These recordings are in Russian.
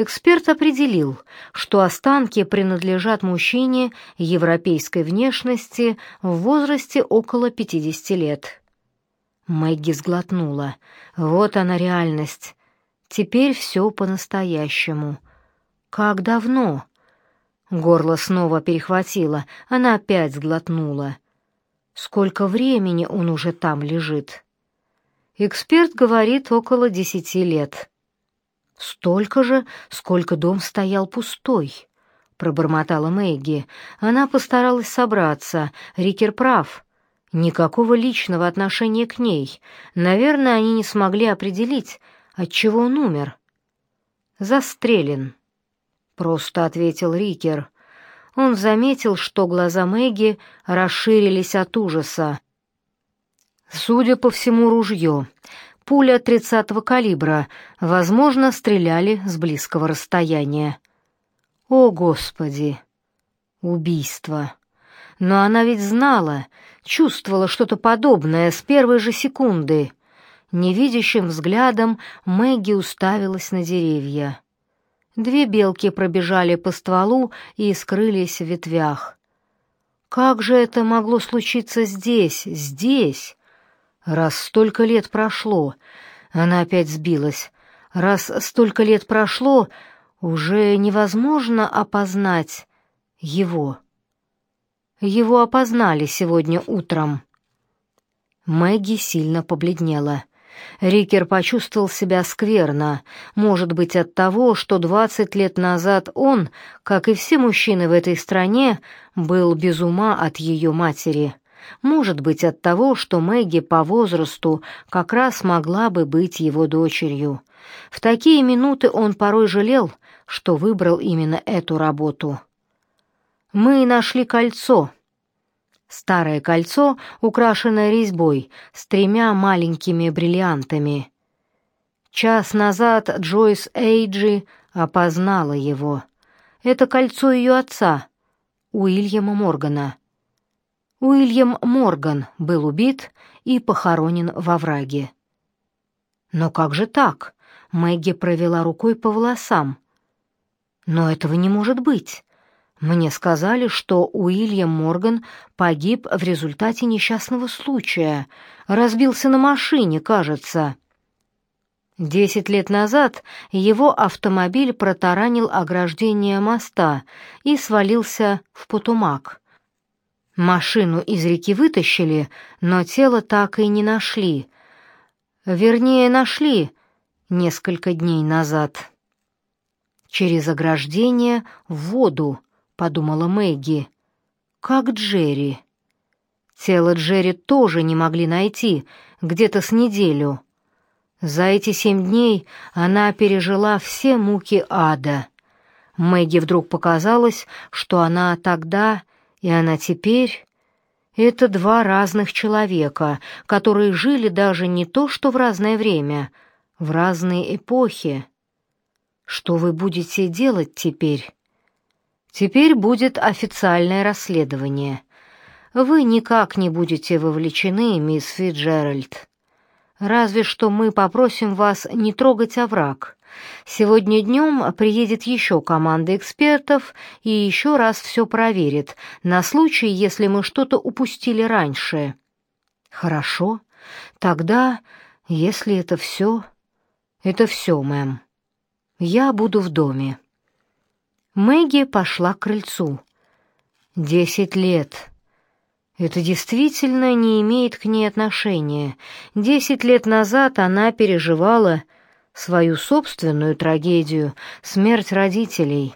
Эксперт определил, что останки принадлежат мужчине европейской внешности в возрасте около 50 лет. Мэгги сглотнула. Вот она реальность. Теперь все по-настоящему. Как давно? Горло снова перехватило, она опять сглотнула. Сколько времени он уже там лежит? Эксперт говорит, около десяти лет. Столько же, сколько дом стоял пустой, пробормотала Мэгги. Она постаралась собраться. Рикер прав. Никакого личного отношения к ней. Наверное, они не смогли определить, от чего он умер. Застрелен, просто ответил Рикер. Он заметил, что глаза Мэгги расширились от ужаса. Судя по всему, ружье. Пуля тридцатого калибра, возможно, стреляли с близкого расстояния. О, Господи! Убийство! Но она ведь знала, чувствовала что-то подобное с первой же секунды. Невидящим взглядом Мэгги уставилась на деревья. Две белки пробежали по стволу и скрылись в ветвях. Как же это могло случиться здесь, здесь? Раз столько лет прошло, она опять сбилась. Раз столько лет прошло, уже невозможно опознать его. Его опознали сегодня утром. Мэгги сильно побледнела. Рикер почувствовал себя скверно, может быть, от того, что двадцать лет назад он, как и все мужчины в этой стране, был без ума от ее матери. Может быть, от того, что Мэгги по возрасту как раз могла бы быть его дочерью. В такие минуты он порой жалел, что выбрал именно эту работу. «Мы нашли кольцо», Старое кольцо, украшенное резьбой, с тремя маленькими бриллиантами. Час назад Джойс Эйджи опознала его. Это кольцо ее отца, Уильяма Моргана. Уильям Морган был убит и похоронен во враге. Но как же так? Мэгги провела рукой по волосам. Но этого не может быть. Мне сказали, что Уильям Морган погиб в результате несчастного случая, разбился на машине, кажется. Десять лет назад его автомобиль протаранил ограждение моста и свалился в Потумак. Машину из реки вытащили, но тело так и не нашли. Вернее, нашли несколько дней назад. Через ограждение в воду подумала Мэгги. Как Джерри. Тело Джерри тоже не могли найти, где-то с неделю. За эти семь дней она пережила все муки ада. Мэгги вдруг показалось, что она тогда и она теперь — это два разных человека, которые жили даже не то что в разное время, в разные эпохи. Что вы будете делать теперь? Теперь будет официальное расследование. Вы никак не будете вовлечены, мисс Фиджеральд. Разве что мы попросим вас не трогать овраг. Сегодня днем приедет еще команда экспертов и еще раз все проверит, на случай, если мы что-то упустили раньше. Хорошо. Тогда, если это все... Это все, мэм. Я буду в доме. Мэгги пошла к крыльцу. Десять лет. Это действительно не имеет к ней отношения. Десять лет назад она переживала свою собственную трагедию, смерть родителей.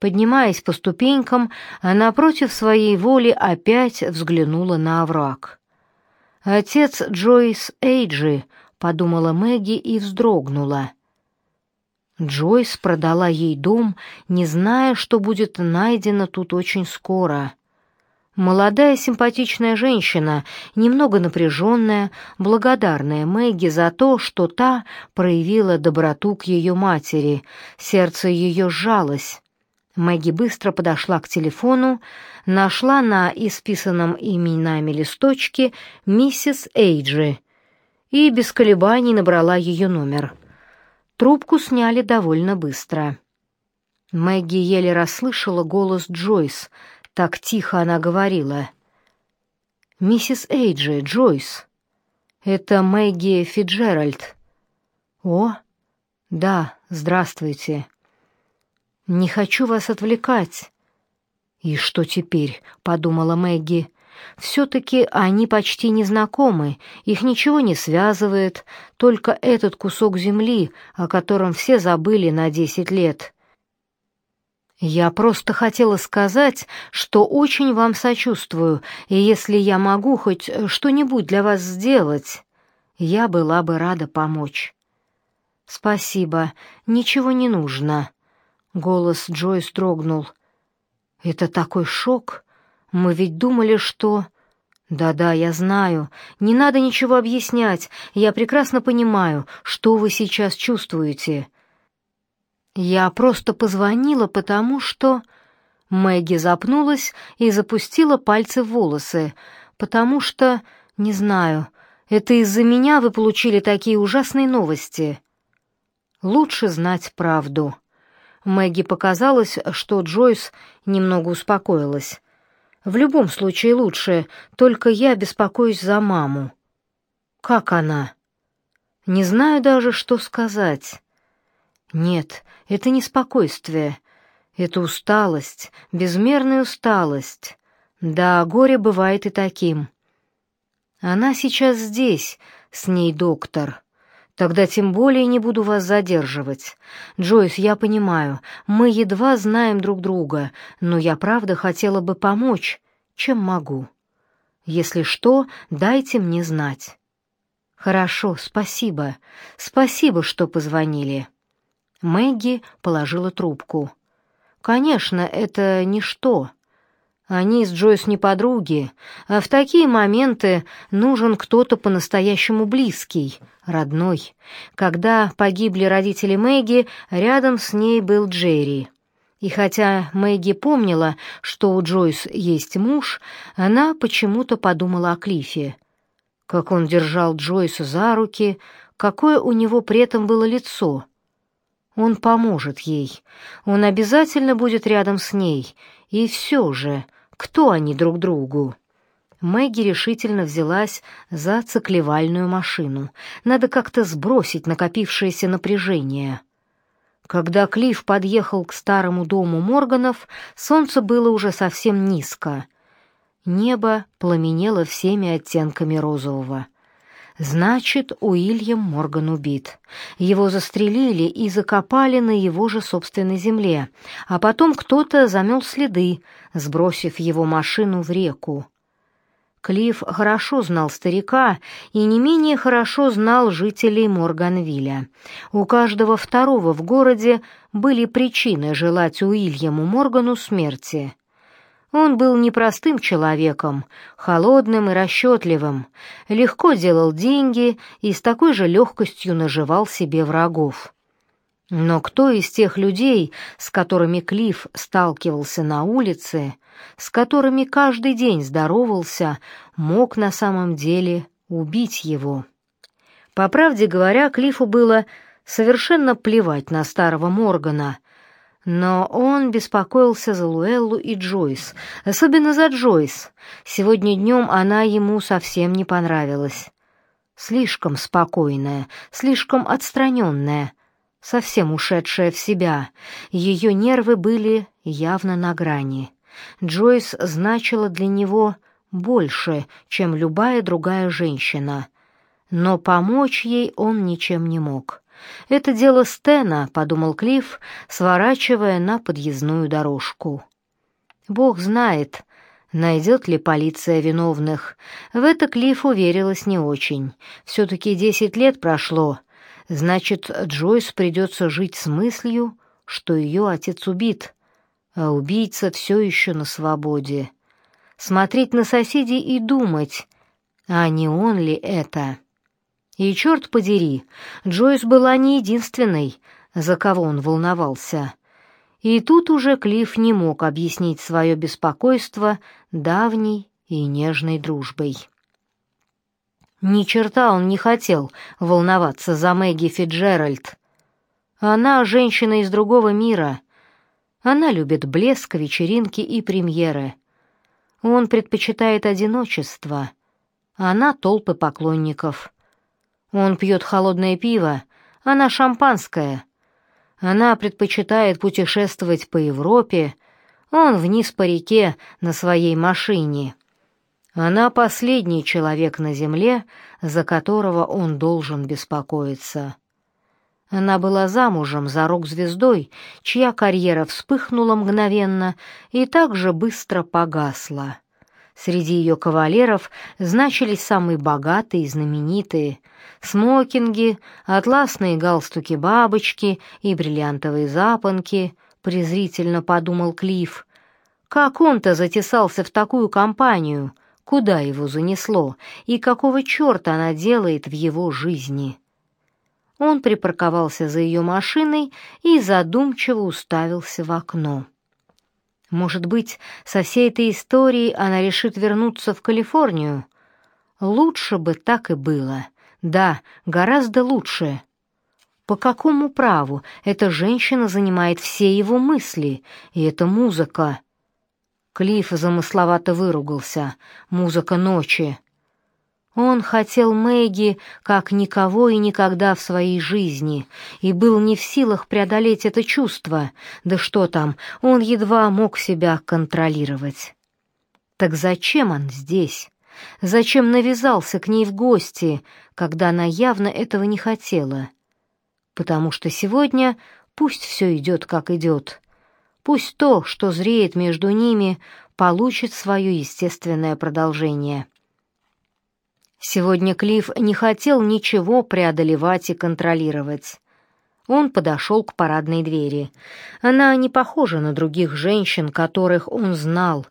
Поднимаясь по ступенькам, она против своей воли опять взглянула на овраг. «Отец Джойс Эйджи», — подумала Мэгги и вздрогнула. Джойс продала ей дом, не зная, что будет найдено тут очень скоро. Молодая симпатичная женщина, немного напряженная, благодарная Мэгги за то, что та проявила доброту к ее матери. Сердце ее сжалось. Мэгги быстро подошла к телефону, нашла на исписанном именами листочке миссис Эйджи и без колебаний набрала ее номер. Трубку сняли довольно быстро. Мэгги еле расслышала голос Джойс. Так тихо она говорила. «Миссис Эйджи, Джойс, это Мэгги Фиджеральд». «О, да, здравствуйте. Не хочу вас отвлекать». «И что теперь?» — подумала Мэгги. Все-таки они почти не знакомы, их ничего не связывает, только этот кусок земли, о котором все забыли на десять лет. Я просто хотела сказать, что очень вам сочувствую, и если я могу хоть что-нибудь для вас сделать, я была бы рада помочь. Спасибо, ничего не нужно. Голос Джойс дрогнул. Это такой шок. Мы ведь думали, что... Да-да, я знаю. Не надо ничего объяснять. Я прекрасно понимаю, что вы сейчас чувствуете. Я просто позвонила, потому что... Мэгги запнулась и запустила пальцы в волосы, потому что, не знаю, это из-за меня вы получили такие ужасные новости. Лучше знать правду. Мэгги показалось, что Джойс немного успокоилась. В любом случае лучше, только я беспокоюсь за маму. Как она? Не знаю даже, что сказать. Нет, это не спокойствие. Это усталость, безмерная усталость. Да, горе бывает и таким. Она сейчас здесь, с ней доктор. Тогда тем более не буду вас задерживать. Джойс, я понимаю, мы едва знаем друг друга, но я правда хотела бы помочь, чем могу. Если что, дайте мне знать. Хорошо, спасибо. Спасибо, что позвонили. Мэгги положила трубку. Конечно, это ничто. Они с Джойс не подруги, а в такие моменты нужен кто-то по-настоящему близкий, родной. Когда погибли родители Мэгги, рядом с ней был Джерри. И хотя Мэгги помнила, что у Джойс есть муж, она почему-то подумала о Клифе. Как он держал Джойс за руки, какое у него при этом было лицо. Он поможет ей, он обязательно будет рядом с ней, и все же кто они друг другу? Мэгги решительно взялась за циклевальную машину. Надо как-то сбросить накопившееся напряжение. Когда Клифф подъехал к старому дому Морганов, солнце было уже совсем низко. Небо пламенело всеми оттенками розового. Значит, Уильям Морган убит. Его застрелили и закопали на его же собственной земле, а потом кто-то замел следы, сбросив его машину в реку. Клифф хорошо знал старика и не менее хорошо знал жителей Морганвилля. У каждого второго в городе были причины желать Уильяму Моргану смерти. Он был непростым человеком, холодным и расчетливым, легко делал деньги и с такой же легкостью наживал себе врагов. Но кто из тех людей, с которыми Клифф сталкивался на улице, с которыми каждый день здоровался, мог на самом деле убить его? По правде говоря, Клиффу было совершенно плевать на старого Моргана, но он беспокоился за Луэллу и Джойс, особенно за Джойс. Сегодня днем она ему совсем не понравилась. Слишком спокойная, слишком отстраненная, совсем ушедшая в себя. Ее нервы были явно на грани. Джойс значила для него больше, чем любая другая женщина. Но помочь ей он ничем не мог. «Это дело Стена», — подумал Клифф, сворачивая на подъездную дорожку. «Бог знает, найдет ли полиция виновных. В это Клифф уверилась не очень. Все-таки десять лет прошло. Значит, Джойс придется жить с мыслью, что ее отец убит, а убийца все еще на свободе. Смотреть на соседей и думать, а не он ли это?» И черт подери, Джойс была не единственной, за кого он волновался. И тут уже Клифф не мог объяснить свое беспокойство давней и нежной дружбой. Ни черта он не хотел волноваться за Мэгги Фиджеральд. Она женщина из другого мира. Она любит блеск, вечеринки и премьеры. Он предпочитает одиночество. Она толпы поклонников. Он пьет холодное пиво, она шампанское. Она предпочитает путешествовать по Европе, он вниз по реке на своей машине. Она последний человек на земле, за которого он должен беспокоиться. Она была замужем за рок-звездой, чья карьера вспыхнула мгновенно и так же быстро погасла. Среди ее кавалеров значились самые богатые и знаменитые — смокинги, атласные галстуки-бабочки и бриллиантовые запонки, презрительно подумал Клифф. Как он-то затесался в такую компанию, куда его занесло, и какого черта она делает в его жизни?» Он припарковался за ее машиной и задумчиво уставился в окно. Может быть, со всей этой историей она решит вернуться в Калифорнию? Лучше бы так и было. Да, гораздо лучше. По какому праву эта женщина занимает все его мысли, и эта музыка? Клифф замысловато выругался. Музыка ночи. Он хотел Мэгги как никого и никогда в своей жизни, и был не в силах преодолеть это чувство. Да что там, он едва мог себя контролировать. Так зачем он здесь? Зачем навязался к ней в гости, когда она явно этого не хотела? Потому что сегодня пусть все идет, как идет. Пусть то, что зреет между ними, получит свое естественное продолжение. Сегодня Клифф не хотел ничего преодолевать и контролировать. Он подошел к парадной двери. Она не похожа на других женщин, которых он знал,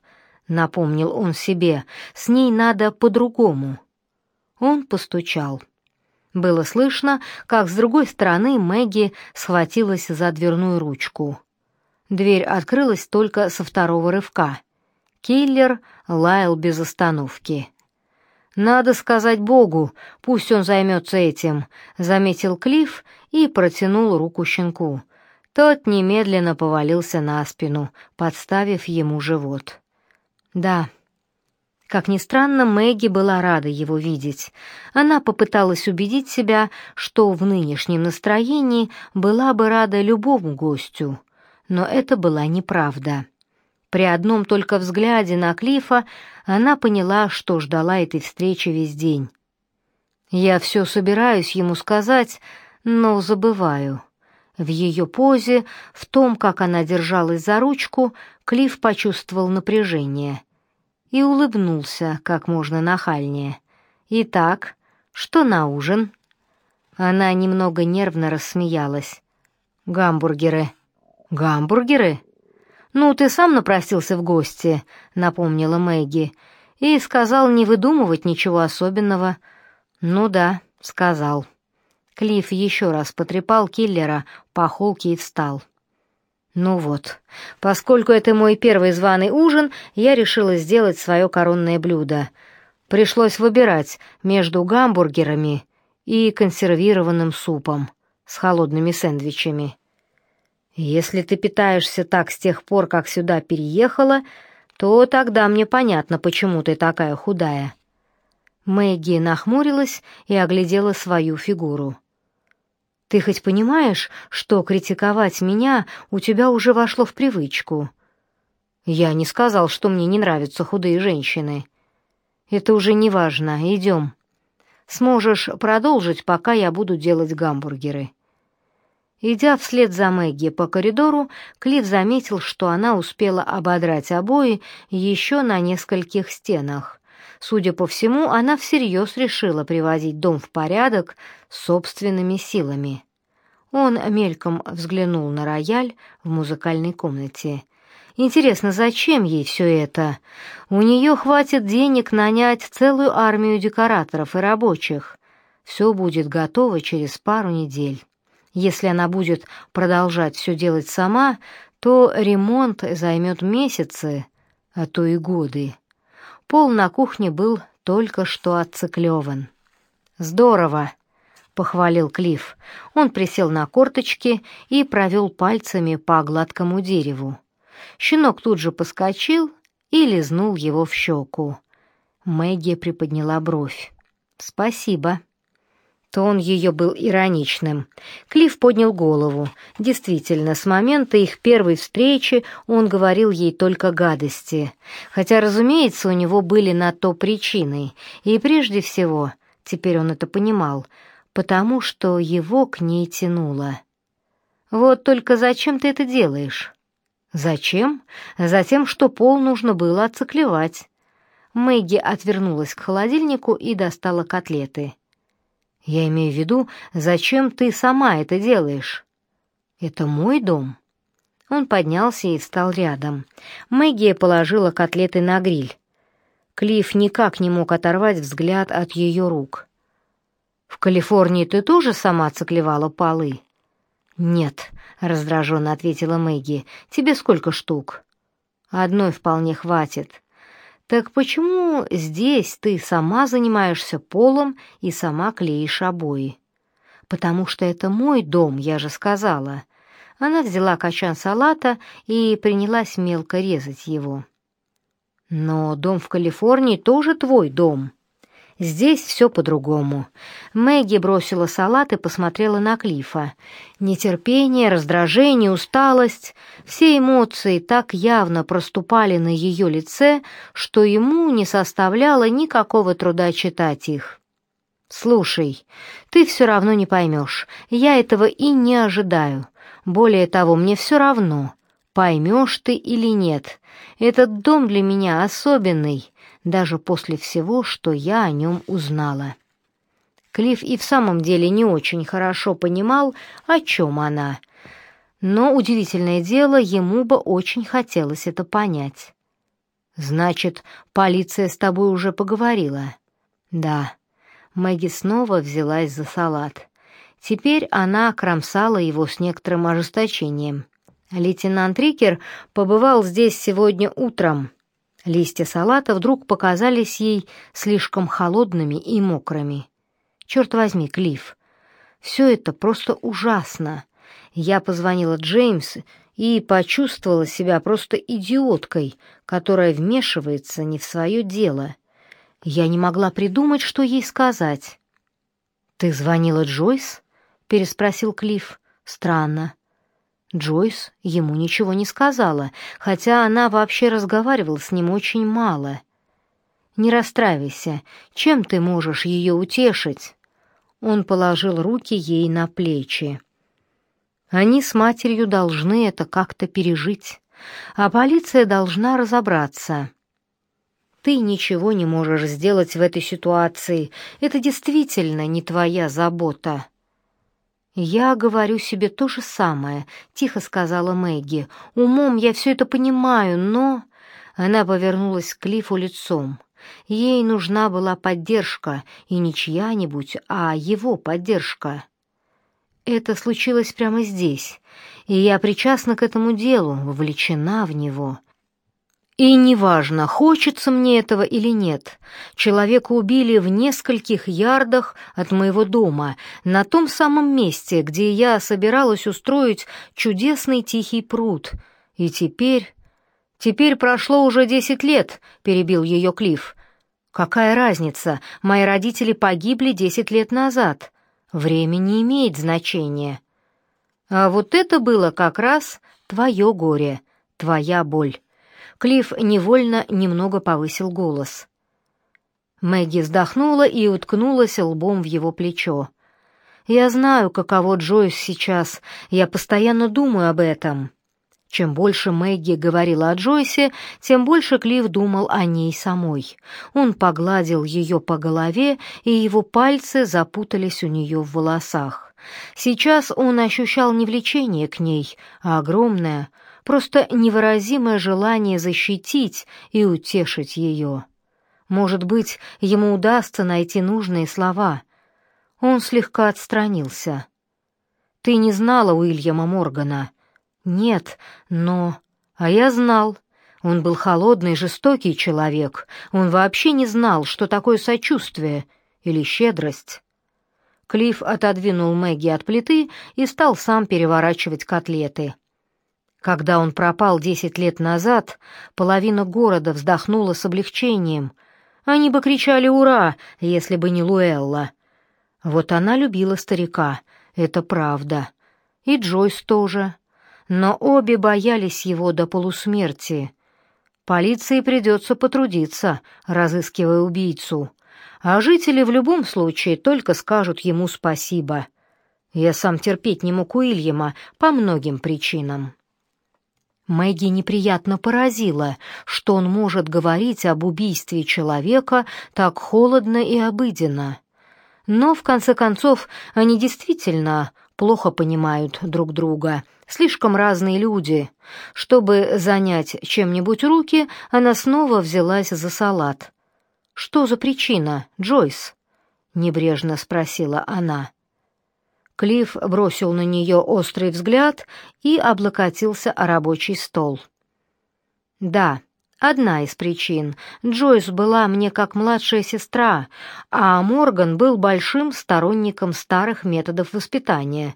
напомнил он себе. С ней надо по-другому. Он постучал. Было слышно, как с другой стороны Мэгги схватилась за дверную ручку. Дверь открылась только со второго рывка. Киллер лаял без остановки. «Надо сказать Богу, пусть он займется этим», — заметил Клифф и протянул руку щенку. Тот немедленно повалился на спину, подставив ему живот. «Да». Как ни странно, Мэгги была рада его видеть. Она попыталась убедить себя, что в нынешнем настроении была бы рада любому гостю. Но это была неправда. При одном только взгляде на Клифа она поняла, что ждала этой встречи весь день. «Я все собираюсь ему сказать, но забываю». В ее позе, в том, как она держалась за ручку, Клифф почувствовал напряжение и улыбнулся как можно нахальнее. «Итак, что на ужин?» Она немного нервно рассмеялась. «Гамбургеры». «Гамбургеры?» «Ну, ты сам напросился в гости», — напомнила Мэгги, и сказал не выдумывать ничего особенного. «Ну да», — сказал. Клифф еще раз потрепал киллера по холке и встал. «Ну вот, поскольку это мой первый званый ужин, я решила сделать свое коронное блюдо. Пришлось выбирать между гамбургерами и консервированным супом с холодными сэндвичами». Если ты питаешься так с тех пор, как сюда переехала, то тогда мне понятно, почему ты такая худая». Мэгги нахмурилась и оглядела свою фигуру. «Ты хоть понимаешь, что критиковать меня у тебя уже вошло в привычку?» «Я не сказал, что мне не нравятся худые женщины». «Это уже не важно. Идем. Сможешь продолжить, пока я буду делать гамбургеры». Идя вслед за Мэгги по коридору, Клифф заметил, что она успела ободрать обои еще на нескольких стенах. Судя по всему, она всерьез решила приводить дом в порядок собственными силами. Он мельком взглянул на рояль в музыкальной комнате. Интересно, зачем ей все это? У нее хватит денег нанять целую армию декораторов и рабочих. Все будет готово через пару недель. Если она будет продолжать все делать сама, то ремонт займет месяцы, а то и годы. Пол на кухне был только что отциклеван. «Здорово!» — похвалил Клифф. Он присел на корточки и провел пальцами по гладкому дереву. Щенок тут же поскочил и лизнул его в щеку. Мэгги приподняла бровь. «Спасибо». Тон ее был ироничным. Клифф поднял голову. Действительно, с момента их первой встречи он говорил ей только гадости. Хотя, разумеется, у него были на то причины. И прежде всего, теперь он это понимал, потому что его к ней тянуло. «Вот только зачем ты это делаешь?» «Зачем?» «Затем, что пол нужно было отциклевать». Мэгги отвернулась к холодильнику и достала котлеты. Я имею в виду, зачем ты сама это делаешь? Это мой дом. Он поднялся и встал рядом. Мэгги положила котлеты на гриль. Клифф никак не мог оторвать взгляд от ее рук. В Калифорнии ты тоже сама циклевала полы? Нет, раздраженно ответила Мэгги. Тебе сколько штук? Одной вполне хватит. Так почему здесь ты сама занимаешься полом и сама клеишь обои? Потому что это мой дом, я же сказала. Она взяла качан салата и принялась мелко резать его. Но дом в Калифорнии тоже твой дом. Здесь все по-другому. Мэгги бросила салат и посмотрела на Клифа. Нетерпение, раздражение, усталость — все эмоции так явно проступали на ее лице, что ему не составляло никакого труда читать их. «Слушай, ты все равно не поймешь. Я этого и не ожидаю. Более того, мне все равно, поймешь ты или нет. Этот дом для меня особенный» даже после всего, что я о нем узнала. Клифф и в самом деле не очень хорошо понимал, о чем она, но, удивительное дело, ему бы очень хотелось это понять. «Значит, полиция с тобой уже поговорила?» «Да». Мэгги снова взялась за салат. Теперь она кромсала его с некоторым ожесточением. Лейтенант Рикер побывал здесь сегодня утром. Листья салата вдруг показались ей слишком холодными и мокрыми. Черт возьми, Клифф, все это просто ужасно. Я позвонила Джеймс и почувствовала себя просто идиоткой, которая вмешивается не в свое дело. Я не могла придумать, что ей сказать. «Ты звонила Джойс?» — переспросил Клифф. «Странно. Джойс ему ничего не сказала, хотя она вообще разговаривала с ним очень мало. «Не расстраивайся, чем ты можешь ее утешить?» Он положил руки ей на плечи. Они с матерью должны это как-то пережить, а полиция должна разобраться. Ты ничего не можешь сделать в этой ситуации, это действительно не твоя забота. «Я говорю себе то же самое», — тихо сказала Мэгги. «Умом я все это понимаю, но...» Она повернулась к Клиффу лицом. Ей нужна была поддержка, и не чья-нибудь, а его поддержка. Это случилось прямо здесь, и я причастна к этому делу, вовлечена в него. И неважно, хочется мне этого или нет, человека убили в нескольких ярдах от моего дома, на том самом месте, где я собиралась устроить чудесный тихий пруд. И теперь... Теперь прошло уже десять лет, перебил ее Клифф. Какая разница, мои родители погибли десять лет назад. Время не имеет значения. А вот это было как раз твое горе, твоя боль. Клифф невольно немного повысил голос. Мэгги вздохнула и уткнулась лбом в его плечо. «Я знаю, каково Джойс сейчас. Я постоянно думаю об этом». Чем больше Мэгги говорила о Джойсе, тем больше Клифф думал о ней самой. Он погладил ее по голове, и его пальцы запутались у нее в волосах. Сейчас он ощущал не влечение к ней, а огромное, просто невыразимое желание защитить и утешить ее. Может быть, ему удастся найти нужные слова. Он слегка отстранился. «Ты не знала Уильяма Моргана?» «Нет, но...» «А я знал. Он был холодный, жестокий человек. Он вообще не знал, что такое сочувствие или щедрость». Клифф отодвинул Мэгги от плиты и стал сам переворачивать котлеты. Когда он пропал десять лет назад, половина города вздохнула с облегчением. Они бы кричали «Ура!», если бы не Луэлла. Вот она любила старика, это правда. И Джойс тоже. Но обе боялись его до полусмерти. Полиции придется потрудиться, разыскивая убийцу. А жители в любом случае только скажут ему спасибо. Я сам терпеть не мог Уильяма по многим причинам. Мэгги неприятно поразило, что он может говорить об убийстве человека так холодно и обыденно. Но, в конце концов, они действительно плохо понимают друг друга, слишком разные люди. Чтобы занять чем-нибудь руки, она снова взялась за салат. «Что за причина, Джойс?» — небрежно спросила она. Клифф бросил на нее острый взгляд и облокотился о рабочий стол. «Да, одна из причин. Джойс была мне как младшая сестра, а Морган был большим сторонником старых методов воспитания.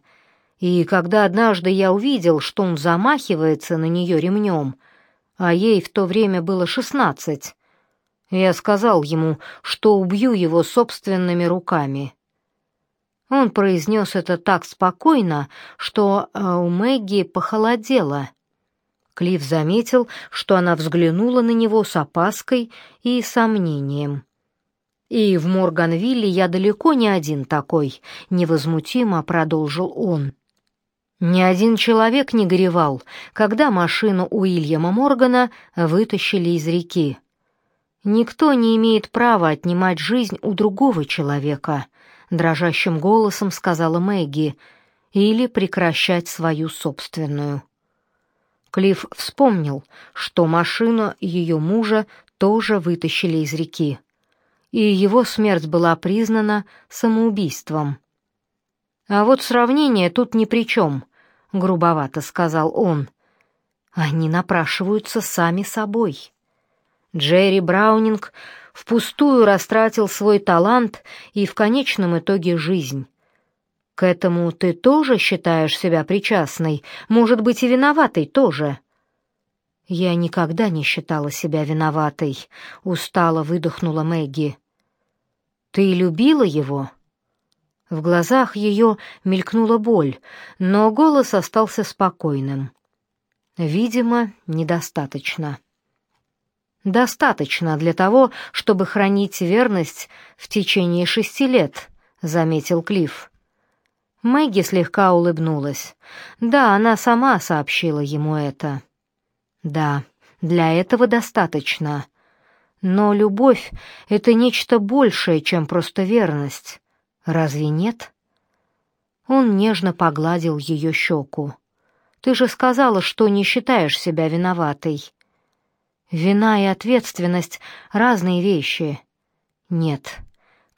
И когда однажды я увидел, что он замахивается на нее ремнем, а ей в то время было шестнадцать, я сказал ему, что убью его собственными руками». Он произнес это так спокойно, что э, у Мэгги похолодело. Клифф заметил, что она взглянула на него с опаской и сомнением. «И в Морганвилле я далеко не один такой», — невозмутимо продолжил он. Ни один человек не горевал, когда машину Уильяма Моргана вытащили из реки. Никто не имеет права отнимать жизнь у другого человека —— дрожащим голосом сказала Мэгги, «или прекращать свою собственную». Клифф вспомнил, что машину ее мужа тоже вытащили из реки, и его смерть была признана самоубийством. «А вот сравнение тут ни при чем», — грубовато сказал он. «Они напрашиваются сами собой». Джерри Браунинг впустую растратил свой талант и в конечном итоге жизнь. К этому ты тоже считаешь себя причастной, может быть, и виноватой тоже. Я никогда не считала себя виноватой, устало выдохнула Мэгги. Ты любила его? В глазах ее мелькнула боль, но голос остался спокойным. Видимо, недостаточно. «Достаточно для того, чтобы хранить верность в течение шести лет», — заметил Клифф. Мэгги слегка улыбнулась. Да, она сама сообщила ему это. Да, для этого достаточно. Но любовь — это нечто большее, чем просто верность. Разве нет? Он нежно погладил ее щеку. «Ты же сказала, что не считаешь себя виноватой». Вина и ответственность — разные вещи. Нет,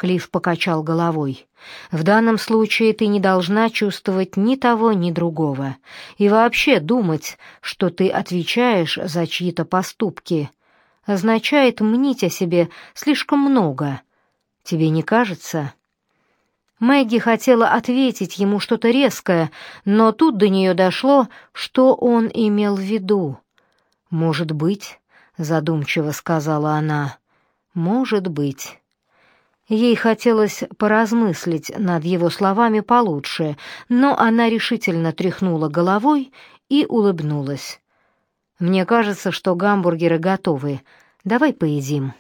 Клифф покачал головой. В данном случае ты не должна чувствовать ни того, ни другого. И вообще думать, что ты отвечаешь за чьи-то поступки, означает мнить о себе слишком много. Тебе не кажется? Мэгги хотела ответить ему что-то резкое, но тут до нее дошло, что он имел в виду. Может быть, задумчиво сказала она. Может быть. Ей хотелось поразмыслить над его словами получше, но она решительно тряхнула головой и улыбнулась. Мне кажется, что гамбургеры готовы. Давай поедим.